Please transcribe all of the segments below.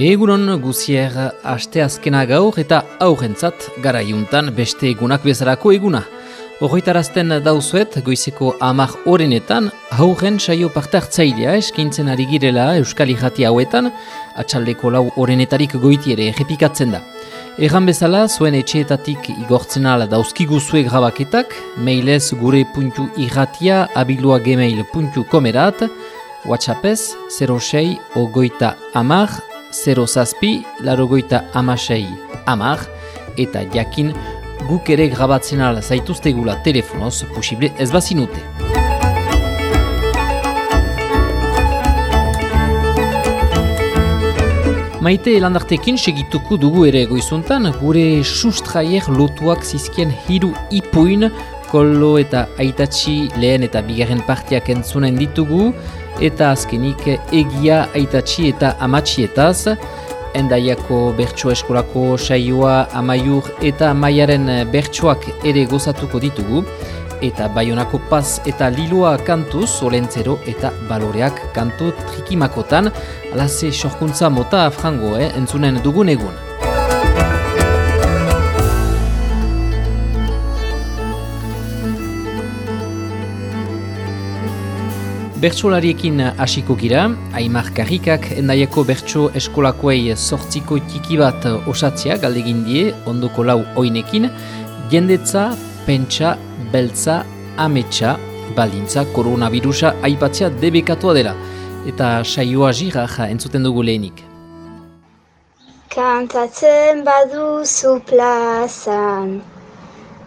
Egunon guzier aste azkena gaur eta aurrentzat gara juntan beste egunak bezarako eguna. Horroitarazten dauzuet goizeko amak orenetan aurren saio parte hartzailea eskintzen ari girela Euskal Ijati hauetan atxaldeko lau orenetarik goitiere errepikatzen da. Egan bezala, zuen etxeetatik igortzen ala dauzkigu zue grabaketak, mailez gure puntu irratia abilua gemail puntu komerat, whatsappez 06 ogoita amar 0 zazpi larogoita amasei amar eta jakin guk ere grabatzen ala zaituztegula telefonoz posible ez bazinute. Maite elandartekin segituko dugu ere goizuntan, gure sustraier lotuak zizkien hiru ipuin, kollo eta aitatsi lehen eta bigarren partiak entzunen ditugu, eta azkenik egia aitatsi eta amatxietaz, endaiako bertso eskolako saioa amaiur eta amaiaren bertsoak ere gozatuko ditugu, eta baionako paz eta liloa kantuz, olentzero eta baloreak kantu trikimakotan, alaze sorkuntza mota afrango, eh, entzunen dugun egun. Bertsolariekin hasiko gira, Aimar Karrikak endaiako bertso eskolakoei sortziko tiki bat osatzea galdegin die ondoko lau oinekin, jendetza, pentsa, beltza, ametsa, baldintza, koronavirusa aipatzea debekatua dela. Eta saioa jira entzuten dugu lehenik. Kantatzen baduzu plazan,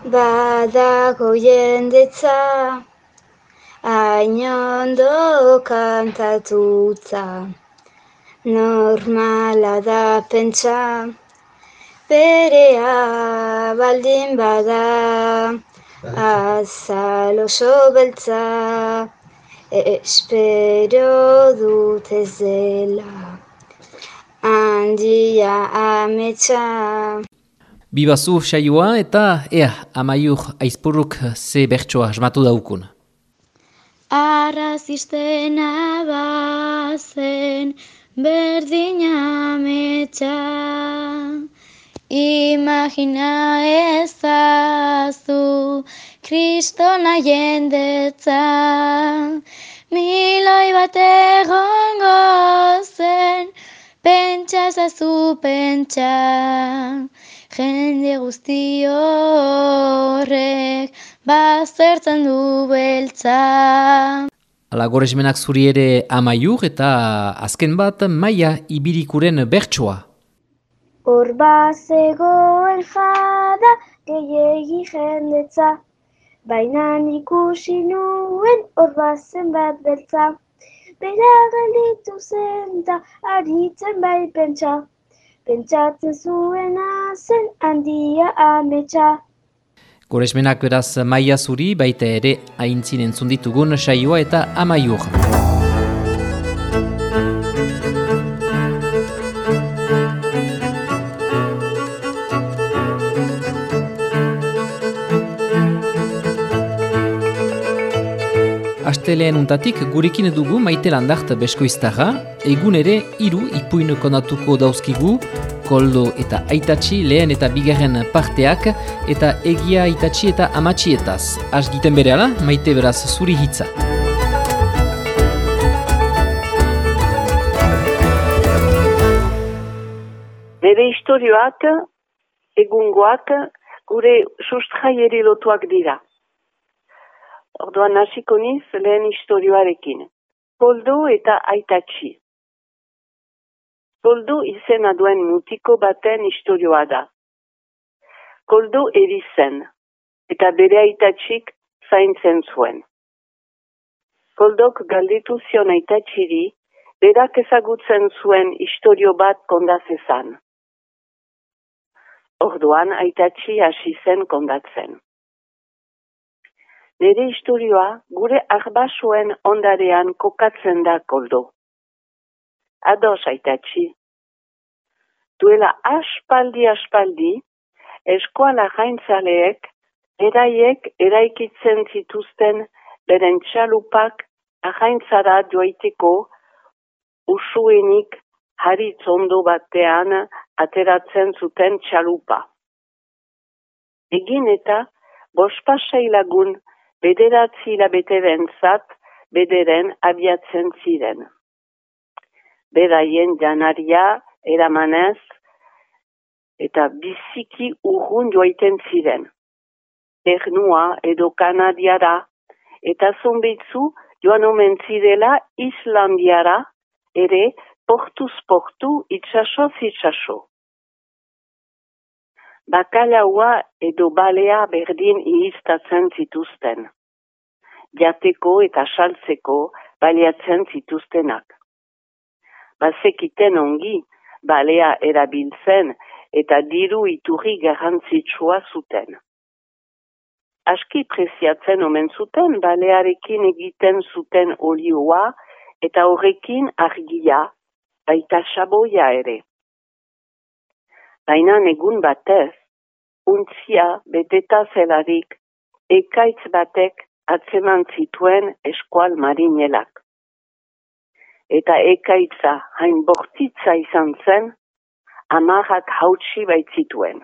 badago jendetza, hain ondo kantatutza, normala da pentsa, berea baldin bada, azal oso beltza, espero dut ez dela, handia ametsa. Bibazu saioa eta ea amaiur aizpurruk ze bertsoa asmatu daukun. Arrazistena bazen berdin ametsa, imagina ezazu kristona jendetza, miloi bat egongo zen, pentsa ezazu pentsa, jende guzti horrek bazertzen du beltza. Ala goresmenak zuri ere amaiur eta azken bat maia ibirikuren bertsoa. Hor bazegoen jada gehiegi jendetza, baina ikusi nuen hor bazen bat beltza. Bera gelditu zen eta aritzen bai pentsa, pentsatzen zuena zen handia ametsa. Goresmenak beraz maia zuri baita ere haintzin entzun ditugun saioa eta amaiur. Asteleen untatik gurekin dugu maite landart beskoiztaga, egun ere hiru ipuin konatuko dauzkigu, koldo eta aitatsi lehen eta bigarren parteak, eta egia aitatsi eta amatxietaz. Az giten bere ala, maite beraz zuri hitza. Bere historioak, egungoak, gure sustraieri lotuak dira. Orduan hasiko niz lehen historioarekin. Koldo eta aitatsi. Koldo izena duen mutiko baten historioa da. Koldo erizen, eta bere aitatxik zaintzen zuen. Koldok galditu zion aitatxiri, berak ezagutzen zuen historio bat kondazezan. Orduan aitatxi hasi zen kondatzen. Nere historioa gure arbasuen ondarean kokatzen da koldo. Ados aitatxi. Duela aspaldi aspaldi, eskoala jaintzaleek, eraiek eraikitzen zituzten beren txalupak ahaintzara joaiteko usuenik haritz ondo batean ateratzen zuten txalupa. Egin eta bospasai lagun bederatzi labeteren zat bederen abiatzen ziren. Beraien janaria eramanez eta biziki urrun joaiten ziren. Ernua edo kanadiara eta zonbitzu joan omen zirela Islandiara ere portuz portu itxaso zitsaso. Bakalaua edo balea berdin ihiztatzen zituzten. Jateko eta saltzeko baliatzen zituztenak. Bazekiten ongi, balea erabiltzen eta diru iturri garrantzitsua zuten. Aski preziatzen omen zuten, balearekin egiten zuten olioa eta horrekin argia, baita saboia ere. Baina egun batez, untzia beteta zelarik, ekaitz batek atzeman zituen eskual marinelak. Eta ekaitza hain bortitza izan zen, amarrak hautsi baitzituen.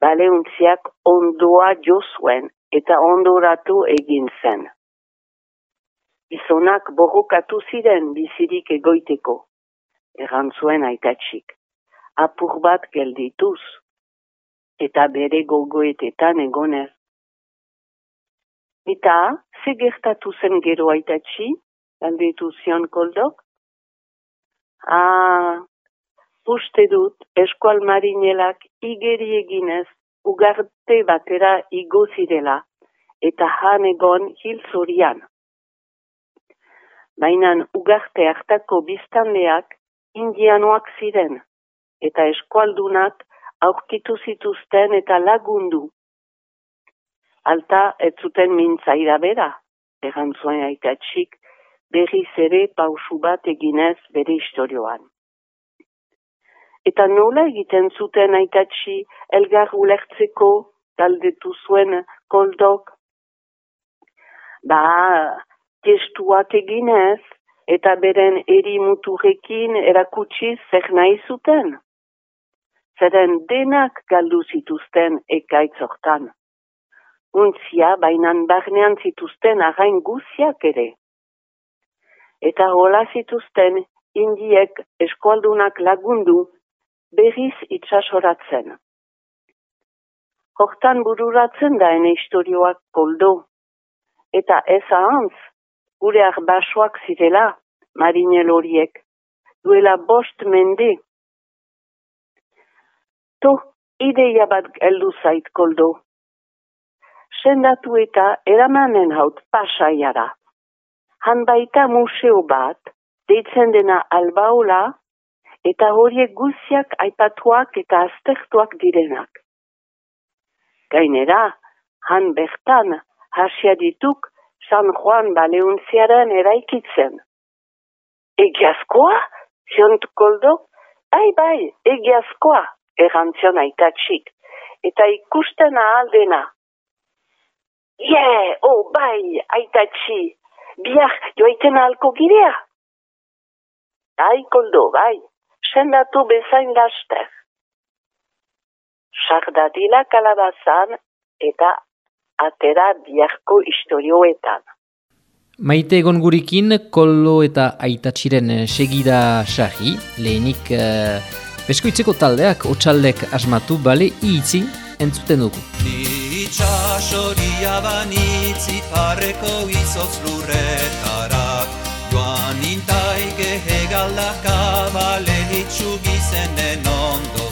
Baleuntziak ondoa jo zuen eta ondoratu egin zen. Gizonak borrokatu ziren bizirik egoiteko, errantzuen aitatxik. Apur bat geldituz, eta bere gogoetetan egonez. Eta, ze gertatu zen gero aitatxi, galdetu zion koldok? Ah, uste dut eskual marinelak igeri eginez ugarte batera igo zirela, eta han egon hil zorian. Bainan ugarte hartako biztanleak indianoak ziren, eta eskualdunak aurkitu zituzten eta lagundu. Alta ez zuten mintzaira bera, egan zuen aitatxik, berriz ere pausu bat eginez bere historioan. Eta nola egiten zuten aitatxi elgar ulertzeko taldetu zuen koldok? Ba, testuak eginez, eta beren eri muturekin erakutsi zer nahi zuten. Zeren denak galdu zituzten ekaitzortan. Untzia bainan barnean zituzten arrain guziak ere. Eta hola zituzten indiek eskualdunak lagundu berriz itxasoratzen. Hortan bururatzen da ene historioak koldo. Eta ez ahantz, gure arbasoak zirela, marinel horiek, duela bost mende. To, ideia bat eldu zait koldo. Sendatu eta eramanen haut pasaiara. Han baita museo bat, deitzen dena albaola, eta horiek guziak aipatuak eta aztertuak direnak. Gainera, han bertan hasia dituk San Juan baleuntziaren eraikitzen. Egiazkoa? Ziont koldo? Bai, bai, egiazkoa, errantzion aitatxik. Eta ikusten ahaldena. Ie, yeah, oh, bai, aitatxi, biak joaiten ahalko girea? Bai, koldo, bai, sendatu bezain laster. Sardadila kalabazan eta atera biharko historioetan. Maite egon gurikin, kollo eta aitatxiren eh, segida sahi, lehenik uh, beskoitzeko taldeak, otxaldek asmatu, bale, iitzi, entzuten dugu. Itxasoria banitzi parreko izotz lurretarak, joan intaike hegaldaka bale hitzu gizenen ondotik.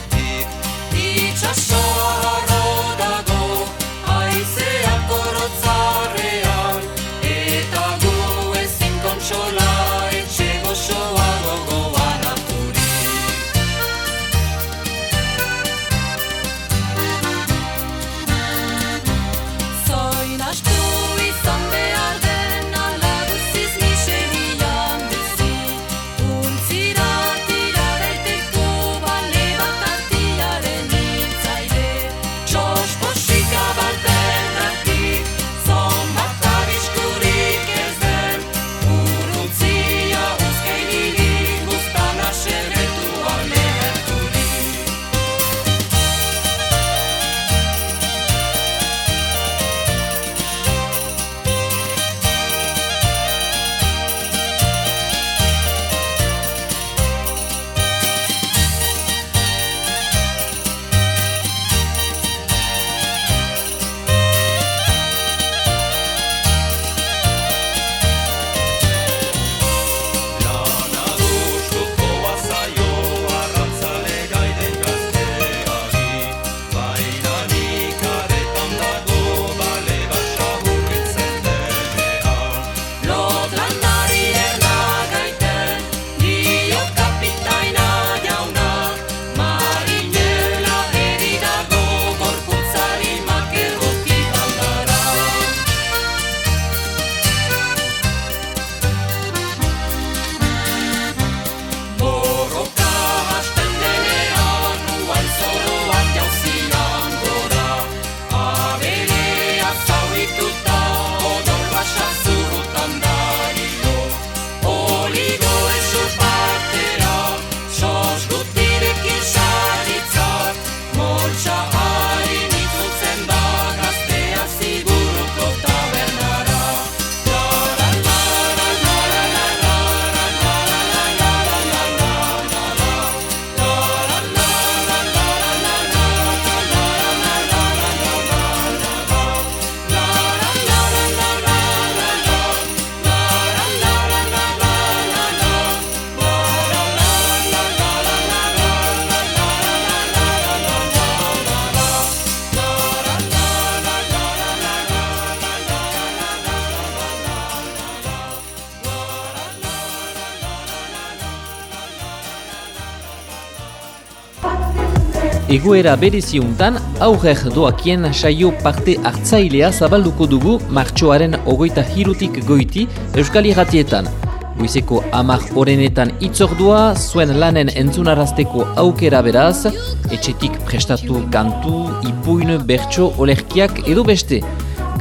Egoera bereziuntan, aurrer doakien saio parte hartzailea zabalduko dugu martxoaren ogoita hirutik goiti Euskal Iratietan. Goizeko amak orenetan itzordua, zuen lanen entzunarazteko aukera beraz, etxetik prestatu kantu, ipuin, bertso, olerkiak edo beste.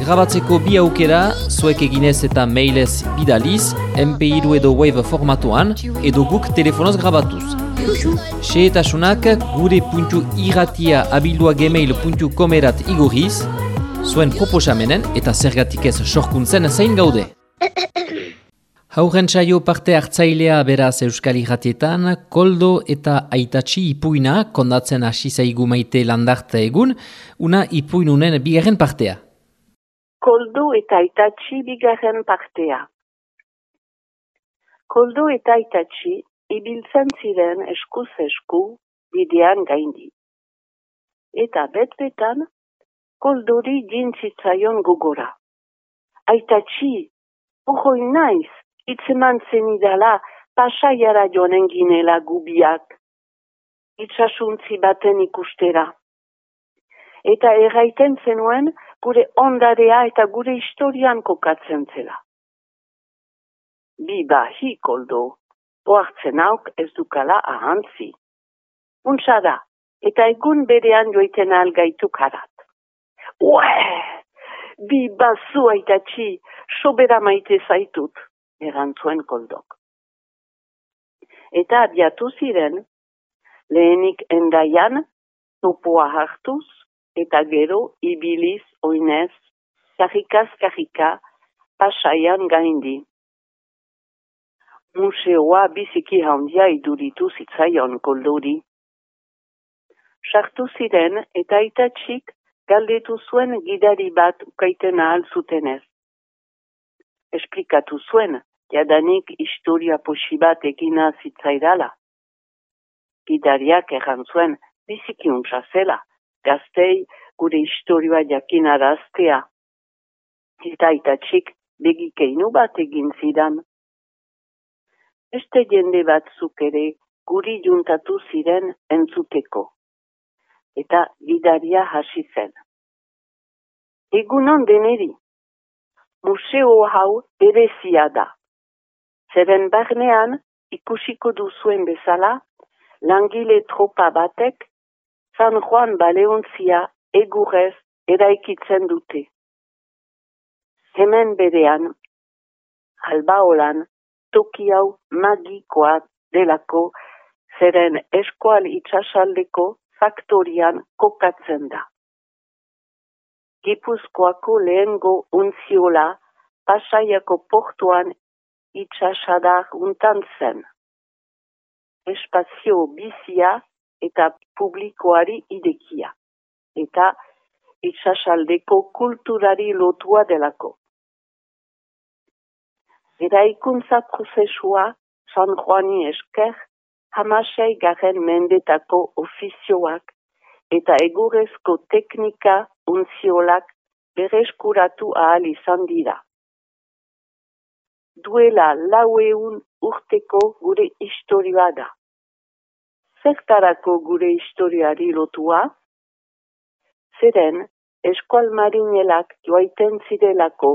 Grabatzeko bi aukera, zuek eginez eta mailez bidaliz, MP2 edo Wave formatuan, edo guk telefonoz grabatuz. Seetasunak gure puntu iratia abildua gmail.com erat igorriz, zuen proposamenen eta zergatik ez sorkuntzen zein gaude. Hauren saio parte hartzailea beraz Euskal Iratietan, koldo eta aitatsi ipuina kondatzen hasi zaigu maite landarte egun, una ipuinunen bigarren partea koldo eta itatxi bigarren partea. Koldo eta itatxi ibiltzen ziren eskuz esku bidean gaindi. Eta betbetan, koldori dintzitzaion gogora. Aitatxi, ohoi naiz, itzeman zenidala pasaiara joanen ginela gubiak. Itxasuntzi baten ikustera. Eta erraiten zenuen, gure ondarea eta gure historian kokatzen zela. Bi bahi koldo, boartzen hauk ez dukala ahantzi. Untsa da, eta egun berean joiten algaitu karat. Ue, bi bazu aitatxi, sobera maite zaitut, erantzuen koldok. Eta abiatu ziren, lehenik endaian, topoa hartuz, eta gero ibiliz oinez, karikaz karika, pasaian gaindi. Museoa biziki handia iduritu zitzaion koldori. Sartu ziren eta itatxik galdetu zuen gidari bat ukaiten ahal zutenez. Esplikatu zuen, jadanik historia posi bat egina zitzaidala. Gidariak erran zuen biziki zela gaztei gure historioa jakin araztea. Eta itatxik begikeinu bat egin zidan. Este jende batzuk ere guri juntatu ziren entzuteko. Eta gidaria hasi zen. Egunon deneri, museo hau berezia da. Zeren barnean ikusiko duzuen bezala, langile tropa batek San Juan Baleontzia egurrez eraikitzen dute. Hemen berean, albaolan, toki hau magikoa delako, zeren eskual itxasaldeko faktorian kokatzen da. Gipuzkoako lehengo unziola pasaiako portuan itxasadar untan zen. Espazio bizia eta publikoari idekia. Eta itxasaldeko kulturari lotua delako. Eraikuntza prozesua San Juani esker hamasei garen mendetako ofizioak eta egurezko teknika unziolak berezkuratu ahal izan dira. Duela laueun urteko gure historioa da zertarako gure historiari lotua? Zeren, eskual marinelak joaiten zirelako,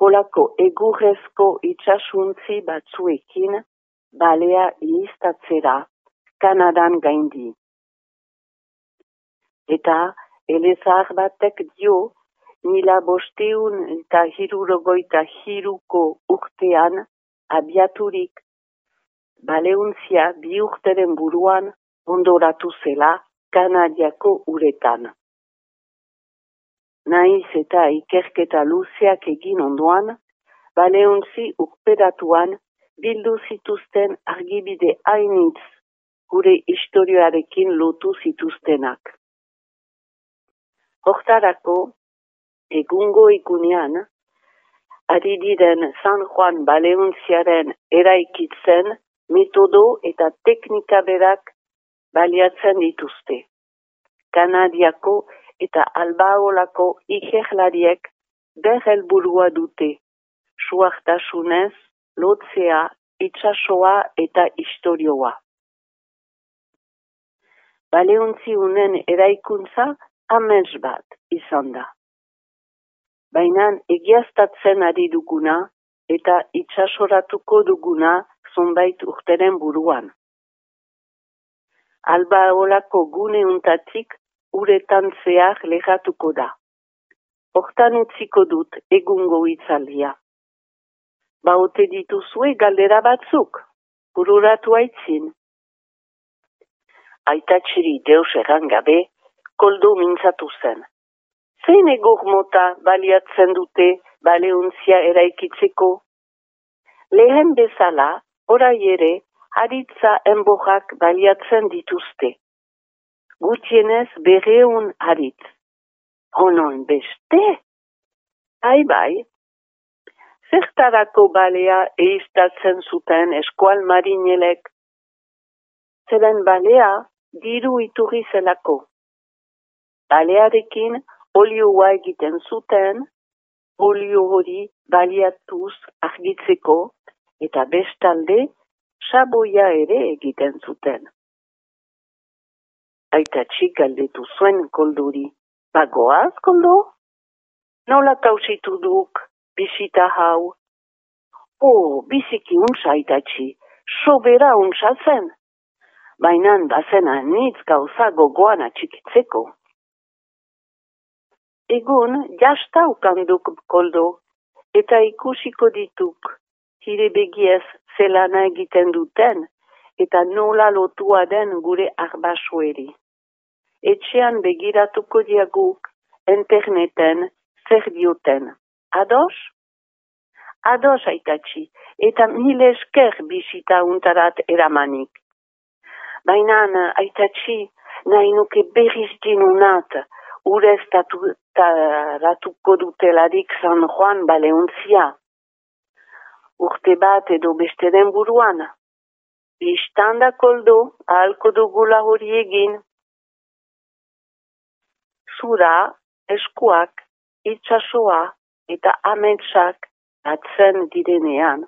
holako egurrezko itxasuntzi batzuekin, balea ilistatzera, Kanadan gaindi. Eta, elezar batek dio, nila bosteun eta hirurogoita hiruko urtean, abiaturik baleuntzia bi urteren buruan ondoratu zela Kanadiako uretan. Naiz eta ikerketa luzeak egin ondoan, baleuntzi urperatuan bildu zituzten argibide hainitz gure historioarekin lotu zituztenak. Hortarako, egungo ikunean, ari diren San Juan Baleuntziaren eraikitzen metodo eta teknika berak baliatzen dituzte. Kanadiako eta albaolako ikerlariek berhelburua dute, suartasunez, lotzea, itxasoa eta historioa. baleontzi unen eraikuntza amens bat izan da. Baina egiaztatzen ari duguna eta itxasoratuko duguna zonbait urteren buruan. Alba olako gune untatik uretan zehar lehatuko da. Hortan utziko dut egungo itzaldia. Baote dituzue galdera batzuk, bururatu aitzin. Aitatxiri deus erran gabe, koldo mintzatu zen. Zein egur mota baliatzen dute baleuntzia eraikitzeko? Lehen bezala, orai ere, haritza enbojak baliatzen dituzte. Gutienez berreun haritz. Honon beste? Bai, bai. Zertarako balea eiztatzen zuten eskual marinelek. Zeren balea diru iturri zelako. Balearekin olioa egiten zuten, olio hori baliatuz argitzeko eta bestalde saboia ere egiten zuten. Aita txik galdetu zuen kolduri. Bagoaz, koldo? Nola kausitu duk, bisita hau? Oh, biziki unsa aita sobera unsa zen. Bainan bazen anitz gauza gogoan atxikitzeko. Egun, jasta ukanduk koldo, eta ikusiko dituk, hire begiez zelana egiten duten, eta nola lotua den gure arbasueri. Etxean begiratuko diaguk, interneten, zer dioten. Ados? Ados aitatxi, eta mile esker bisita untarat eramanik. Baina aitatxi, nahi nuke berriz dinunat, urez ratuko dutelarik San Juan baleuntzia urte bat edo beste den buruan. Bistan da koldo, ahalko dugula hori egin. Zura, eskuak, itxasoa eta ametsak atzen direnean,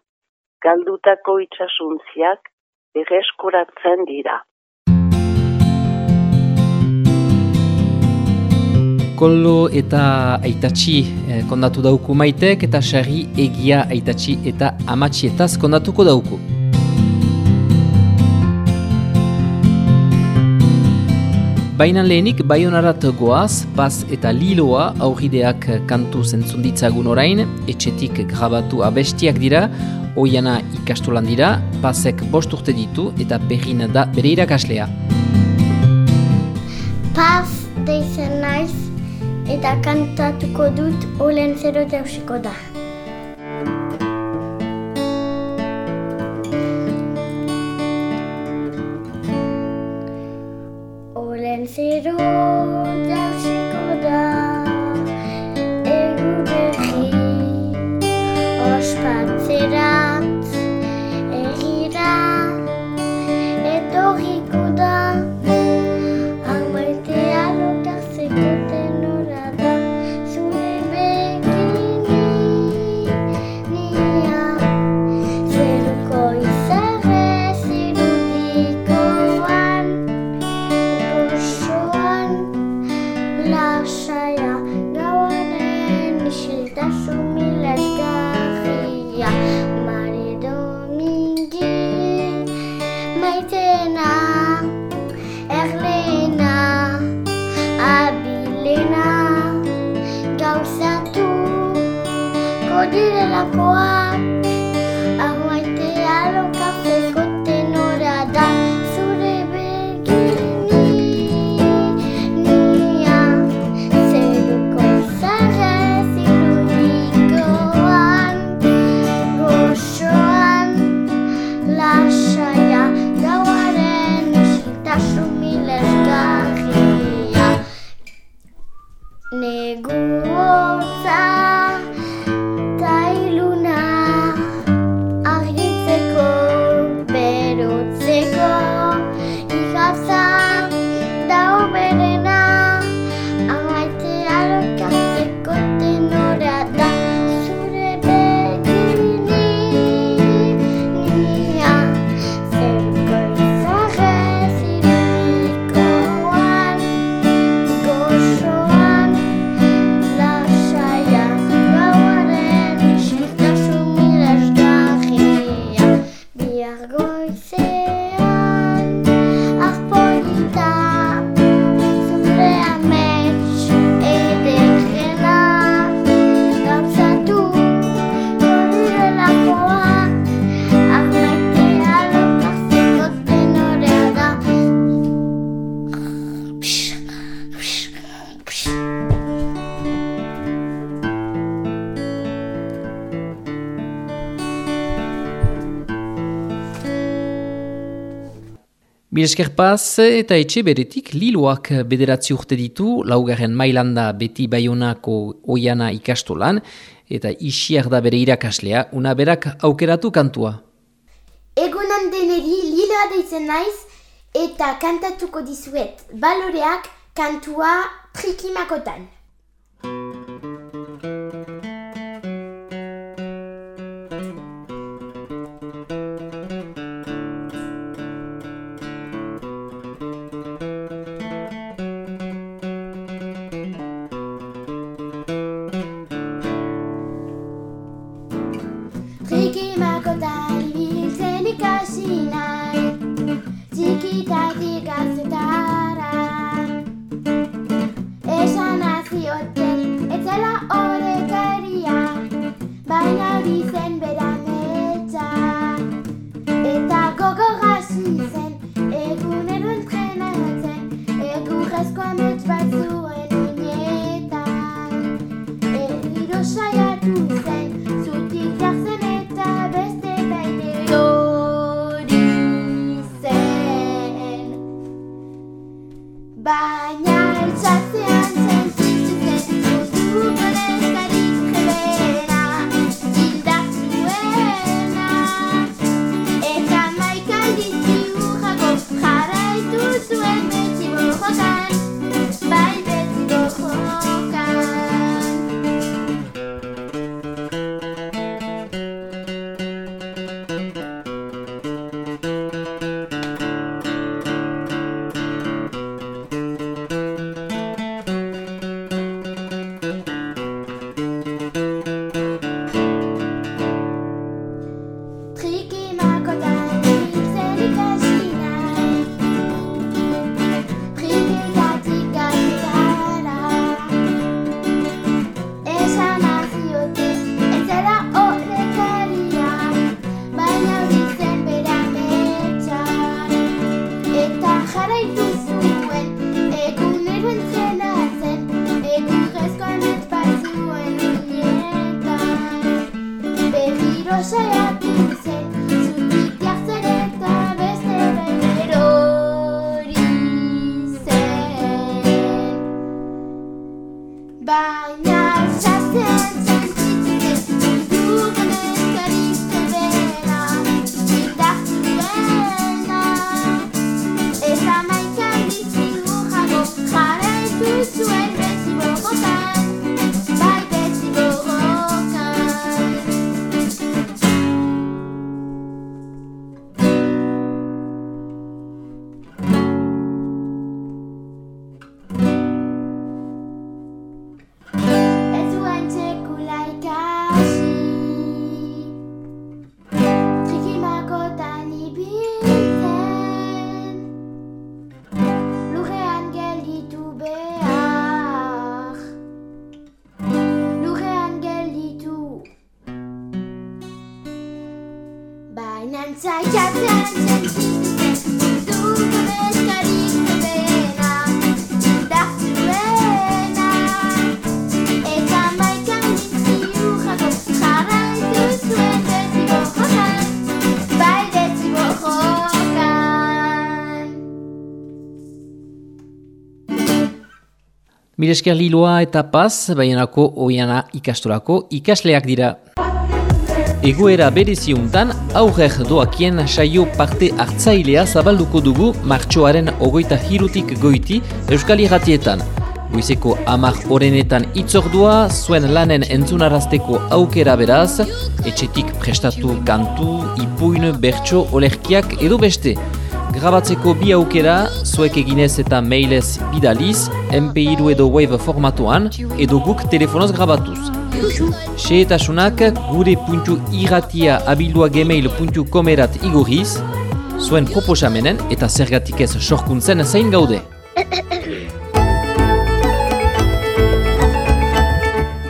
galdutako itxasuntziak berreskuratzen dira. Kollo eta aitatxi eh, kondatu dauku maitek eta sarri egia aitatxi eta amatxietaz kondatuko dauku. Bainan lehenik, baionarat goaz, paz eta liloa aurrideak kantu zentzunditzagun orain, etxetik grabatu abestiak dira, oiana ikastolan dira, pazek bost urte ditu eta berrin da bere irakaslea. Paz deizen naiz, eta kantatuko dut olen zero da. Bilesker paz eta etxe beretik Liloak bederatzi urte ditu, laugarren mailanda beti baionako oiana ikastolan, eta isiak da bere irakaslea, una berak aukeratu kantua. Egunan deneri Liloa deitzen naiz, eta kantatuko dizuet baloreak kantua. Trikimakotan Miresker Liloa eta Paz, bainako oiana ikastolako ikasleak dira. Egoera bereziuntan, aurrer doakien saio parte hartzailea zabalduko dugu martxoaren ogoita hirutik goiti Euskal Irratietan. Goizeko amak orenetan itzordua, zuen lanen entzunarazteko aukera beraz, etxetik prestatu kantu, ipuin, bertso, olerkiak edo beste. Grabatzeko bi aukera, zuek eginez eta mailez bidaliz, MP2 edo Wave formatuan, edo guk telefonoz grabatuz. Xeetasunak gure puntu irratia abildua gmail.com erat igorriz, zuen proposamenen eta zergatik ez sorkuntzen zein gaude.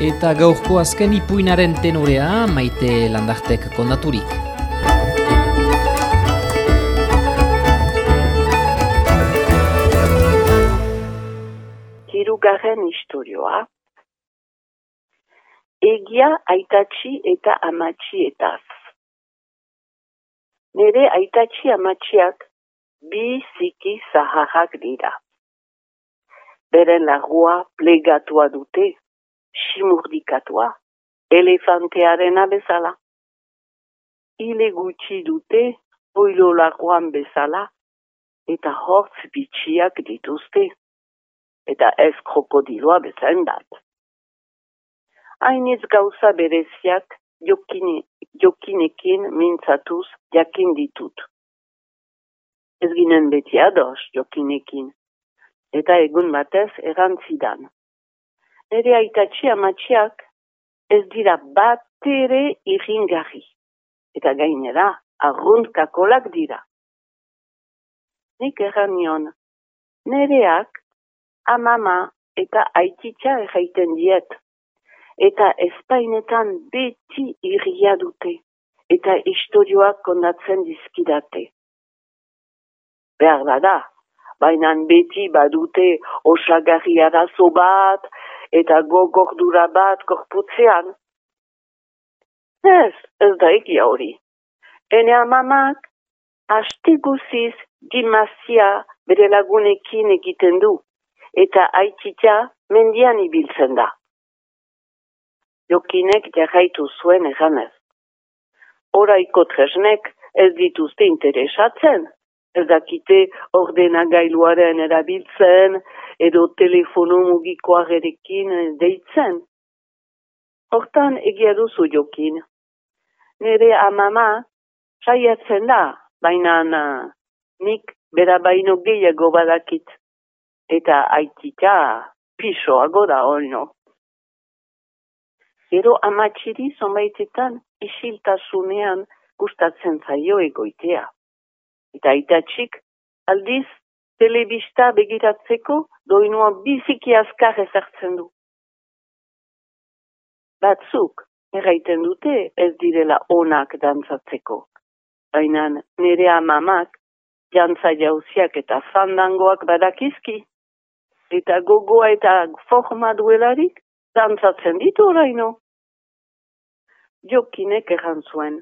Eta gaurko azken ipuinaren tenorea maite landartek kondaturik. Hirugarren istorioa. Egia aitatxi eta amatxietaz. Nere aitatxi amatxiak biziki zaharrak dira. Beren lagua plegatua dute, simurdikatua, elefantearena bezala. Ile gutxi dute, oilo laguan bezala, eta hortz bitxiak dituzte, eta ez krokodiloa bezain bat. Hainitz gauza bereziak jokine, jokinekin mintzatuz jakin ditut. Ez ginen beti ados jokinekin, eta egun batez erantzidan. Nere aitatxi amatxiak ez dira bat ere iringarri, eta gainera arrunt kakolak dira. Nik erran nion, nereak amama eta aititza erraiten diet eta espainetan beti irria dute, eta istorioak kondatzen dizkidate. Behar bada, baina beti badute osagarri arazo bat, eta gogordura bat korputzean. Ez, ez da egia hori. Ene amamak, haste guziz gimazia bere lagunekin egiten du, eta aitzitia mendian ibiltzen da jokinek jarraitu zuen eganez. Horaiko tresnek ez dituzte interesatzen, ez dakite ordena gailuaren erabiltzen edo telefono mugikoarekin deitzen. Hortan egia duzu jokin. Nere amama saiatzen da, baina nik bera baino gehiago badakit. Eta aitita pisoago da hori Gero amatxiri zonbaitetan isiltasunean gustatzen zaio egoitea. Eta itatxik aldiz telebista begiratzeko doinua biziki azkar ezartzen du. Batzuk erraiten dute ez direla onak dantzatzeko. Baina nire amamak jantza jauziak eta fandangoak badakizki. Eta gogoa eta forma duelarik dantzatzen ditu oraino. Jokinek erran zuen.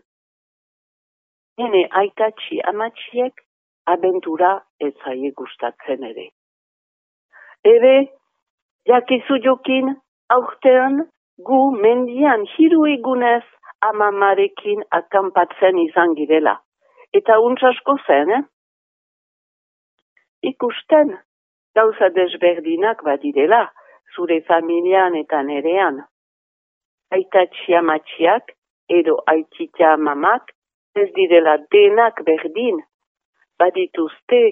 Hene aitatxi amatxiek abentura ez zaie gustatzen ere. Ere, jakizu jokin, aurtean gu mendian hiru egunez amamarekin akampatzen izan girela. Eta untsasko zen, eh? Ikusten, gauza desberdinak badirela, zure familian eta nerean. Aitatxia matxiak edo aitzitia mamak ez direla denak berdin, badituzte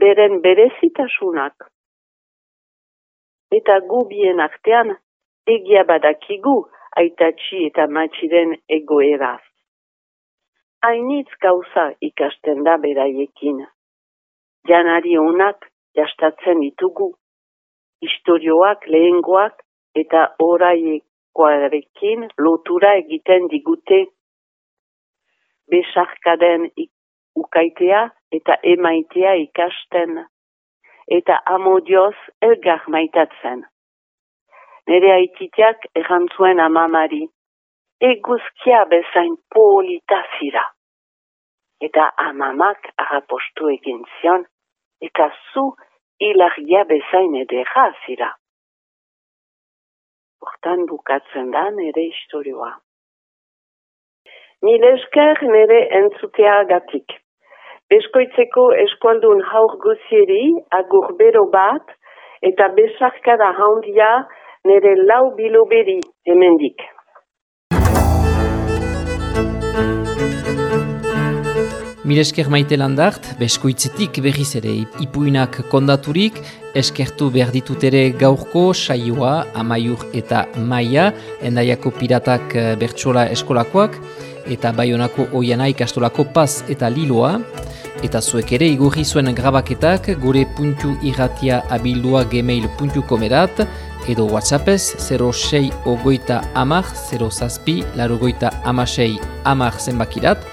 beren berezitasunak. Eta gu bien artean egia badakigu aitatxi eta matxiren egoeraz. Hainitz gauza ikasten da beraiekin. Janari honak jastatzen ditugu istorioak, lehengoak eta oraiekoarekin lotura egiten digute besarkaden ukaitea eta emaitea ikasten eta amodioz elgar maitatzen. Nere haititiak errantzuen amamari, eguzkia bezain politazira. Eta amamak arapostu egin zion, eta zu hilargia bezain edera zira. Hortan bukatzen da nere historioa. Nile esker nere entzutea gatik. Beskoitzeko eskualdun haur guzieri agur bero bat eta besarkada handia nere lau biloberi hemendik. Miresker maite landart, beskoitzetik berriz ere ipuinak kondaturik, eskertu behar ditut ere gaurko, saioa, amaiur eta maia, endaiako piratak eh, bertsola eskolakoak, eta baionako oiana ikastolako paz eta liloa, eta zuek ere igurri zuen grabaketak gure puntu irratia abildua gmail.com erat, edo whatsappez 06 ogoita amar, 0 zazpi, larogoita amasei amar zenbakirat,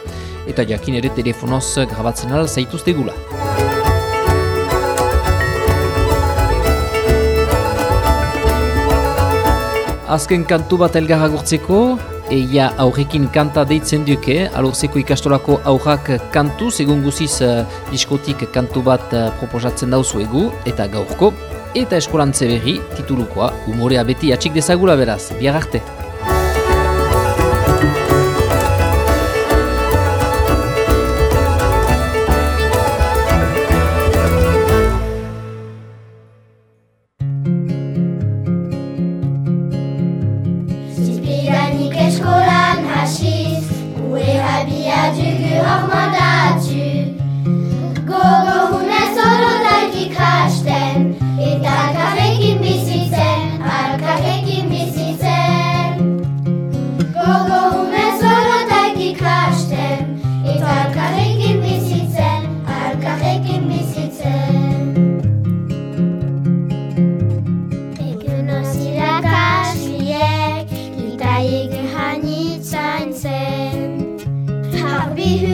eta jakin ere telefonoz grabatzen ala zaituzte gula. Azken kantu bat elgarra gurtzeko, eia aurrekin kanta deitzen duke, alorzeko ikastolako aurrak kantu, segun guziz uh, diskotik kantu bat uh, proposatzen dauzu egu, eta gaurko, eta eskolantze berri titulukoa, umorea beti atxik dezagula beraz, biar arte. granit zijn zin. Happy